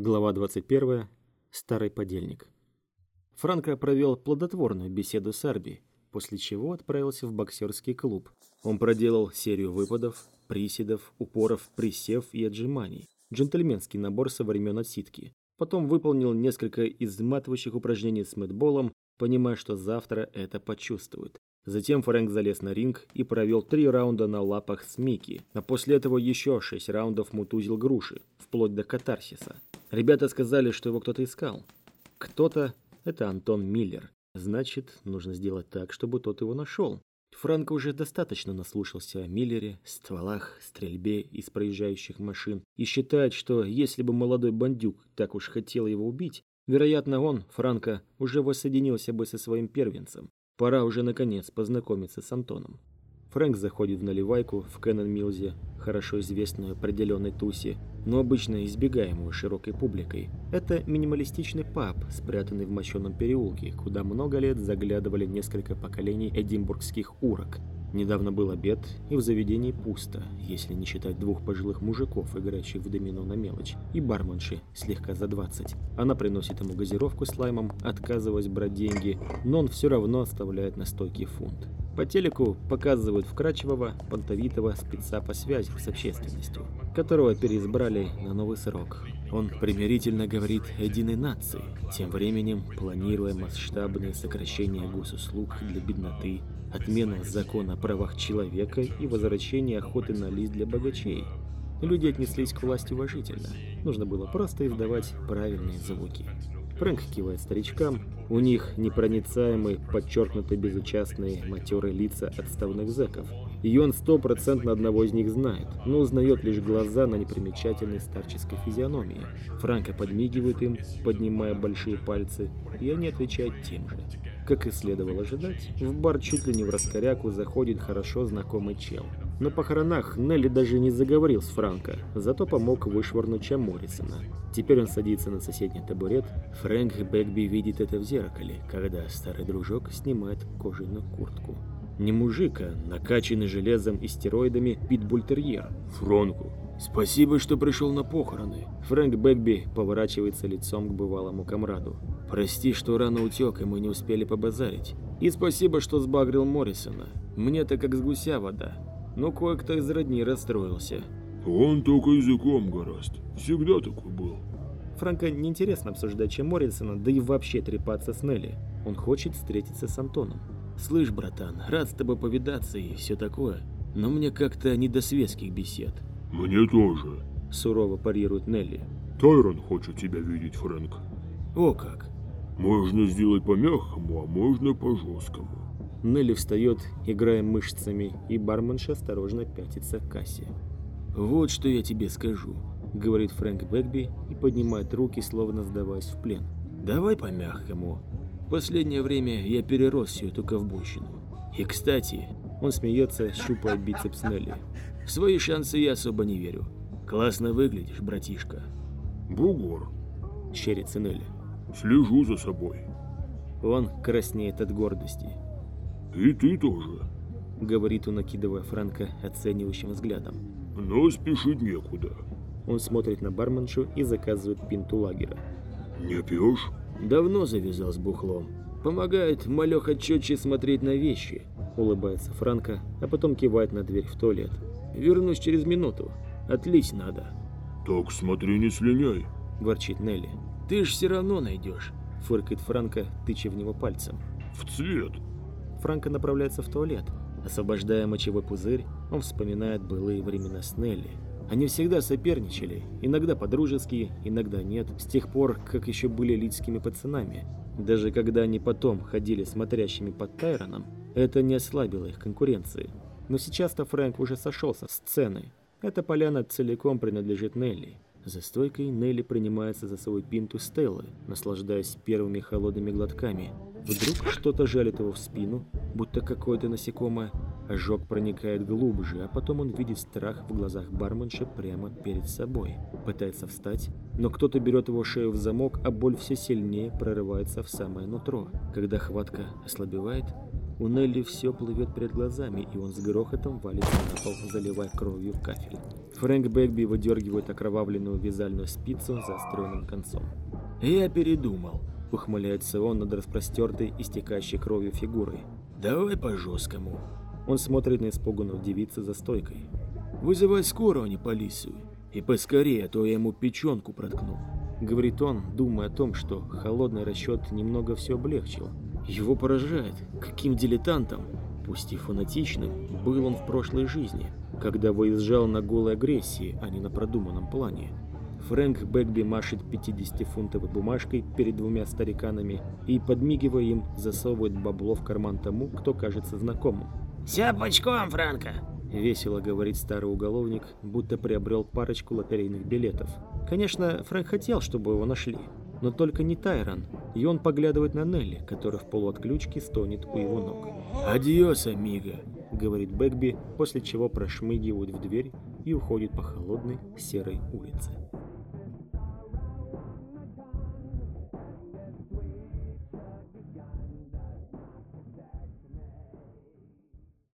Глава 21. Старый подельник. Франко провел плодотворную беседу с Арби, после чего отправился в боксерский клуб. Он проделал серию выпадов, приседов, упоров, присев и отжиманий. Джентльменский набор со времен отсидки. Потом выполнил несколько изматывающих упражнений с мэтболом, понимая, что завтра это почувствует. Затем Фрэнк залез на ринг и провел три раунда на лапах с Микки, а после этого еще шесть раундов мутузил груши, вплоть до катарсиса. Ребята сказали, что его кто-то искал. Кто-то — это Антон Миллер. Значит, нужно сделать так, чтобы тот его нашел. Франко уже достаточно наслушался о Миллере, стволах, стрельбе из проезжающих машин и считает, что если бы молодой бандюк так уж хотел его убить, вероятно, он, Франко, уже воссоединился бы со своим первенцем. Пора уже, наконец, познакомиться с Антоном. Фрэнк заходит в наливайку в Кэннон Милзе, хорошо известную определенной тусе, но обычно избегаемую широкой публикой. Это минималистичный паб, спрятанный в мощенном переулке, куда много лет заглядывали несколько поколений эдинбургских урок. Недавно был обед, и в заведении пусто, если не считать двух пожилых мужиков, играющих в домино на мелочь, и барменши, слегка за 20. Она приносит ему газировку с лаймом, отказываясь брать деньги, но он все равно оставляет на стойке фунт. По телеку показывают вкрадчивого, понтовитого спеца по связи с общественностью, которого переизбрали на новый срок. Он примирительно говорит единой нации, тем временем планируя масштабные сокращения госуслуг для бедноты, отмену закона о правах человека и возвращение охоты на лист для богачей. Люди отнеслись к власти уважительно. Нужно было просто издавать правильные звуки. Фрэнк кивает старичкам. У них непроницаемые, подчеркнуто безучастные, матерые лица отставных зэков. И он стопроцентно одного из них знает, но узнает лишь глаза на непримечательной старческой физиономии. Франко подмигивает им, поднимая большие пальцы, и они отвечают тем же. Как и следовало ожидать, в бар чуть ли не в раскоряку заходит хорошо знакомый чел. На похоронах Нелли даже не заговорил с Франко, зато помог вышвырнуть Ча Моррисона. Теперь он садится на соседний табурет. Фрэнк Бэгби видит это в зеркале, когда старый дружок снимает кожаную куртку. Не мужик, а накачанный железом и стероидами питбультерьер. Франку, спасибо, что пришел на похороны. Фрэнк Бэгби поворачивается лицом к бывалому комраду. Прости, что рано утек, и мы не успели побазарить. И спасибо, что сбагрил Моррисона. Мне-то как с гуся вода. Но кое-кто из родни расстроился. Он только языком гораст. Всегда такой был. Франко неинтересно обсуждать чем Моррисона, да и вообще трепаться с Нелли. Он хочет встретиться с Антоном. «Слышь, братан, рад с тобой повидаться и все такое, но мне как-то не до светских бесед». Мне тоже. Сурово парирует Нелли. Тайрон хочет тебя видеть, Фрэнк. «О как!» Можно сделать по-мягкому, а можно по-жесткому. Нелли встает, играя мышцами, и барменша осторожно пятится к кассе. «Вот что я тебе скажу», — говорит Фрэнк Бэгби и поднимает руки, словно сдаваясь в плен. «Давай по-мягкому. Последнее время я перерос всю эту ковбойщину. И, кстати, он смеется, щупая бицепс Нелли. В свои шансы я особо не верю. Классно выглядишь, братишка», Бугор. — щерится Нелли. Слежу за собой. Он краснеет от гордости. И ты тоже. Говорит он, накидывая Франка оценивающим взглядом. Но спешить некуда. Он смотрит на барменшу и заказывает пинту лагера. Не пьешь? Давно завязал с бухлом. Помогает малеха четче смотреть на вещи. Улыбается Франко, а потом кивает на дверь в туалет. Вернусь через минуту. Отлить надо. Так смотри, не слиняй. Ворчит Нелли. Ты ж все равно найдешь. Фыркает Франко, тыча в него пальцем. В цвет. Франко направляется в туалет. Освобождая мочевой пузырь, он вспоминает былые времена с Нелли. Они всегда соперничали, иногда по-дружески, иногда нет, с тех пор, как еще были лидскими пацанами. Даже когда они потом ходили смотрящими под Тайроном, это не ослабило их конкуренции. Но сейчас-то Фрэнк уже сошелся с сцены. Эта поляна целиком принадлежит Нелли. За стойкой Нелли принимается за свою пинту Стеллы, наслаждаясь первыми холодными глотками. Вдруг что-то жалит его в спину, будто какое-то насекомое. Ожог проникает глубже, а потом он видит страх в глазах барменши прямо перед собой. Пытается встать, но кто-то берет его шею в замок, а боль все сильнее прорывается в самое нутро. Когда хватка ослабевает, У Нелли все плывет перед глазами, и он с грохотом валится на пол, заливая кровью кафель. Фрэнк Бэгби выдергивает окровавленную вязальную спицу заостренным концом. «Я передумал», — ухмыляется он над распростертой, истекающей кровью фигурой. «Давай по-жесткому». Он смотрит на испуганную девицу за стойкой. «Вызывай скорую, а не полицию. И поскорее, а то я ему печенку проткну», — говорит он, думая о том, что холодный расчет немного все облегчил. Его поражает, каким дилетантом, пусть и фанатичным, был он в прошлой жизни, когда выезжал на голой агрессии, а не на продуманном плане. Фрэнк Бэгби машет 50-фунтовой бумажкой перед двумя стариканами и, подмигивая им, засовывает бабло в карман тому, кто кажется знакомым. «Все пучком, Франко!» — весело говорит старый уголовник, будто приобрел парочку лотерейных билетов. Конечно, Фрэнк хотел, чтобы его нашли, но только не Тайрон, и он поглядывает на Нелли, которая в полуотключке стонет у его ног. «Адьос, амиго», — говорит Бэгби, после чего прошмыгивает в дверь и уходит по холодной серой улице.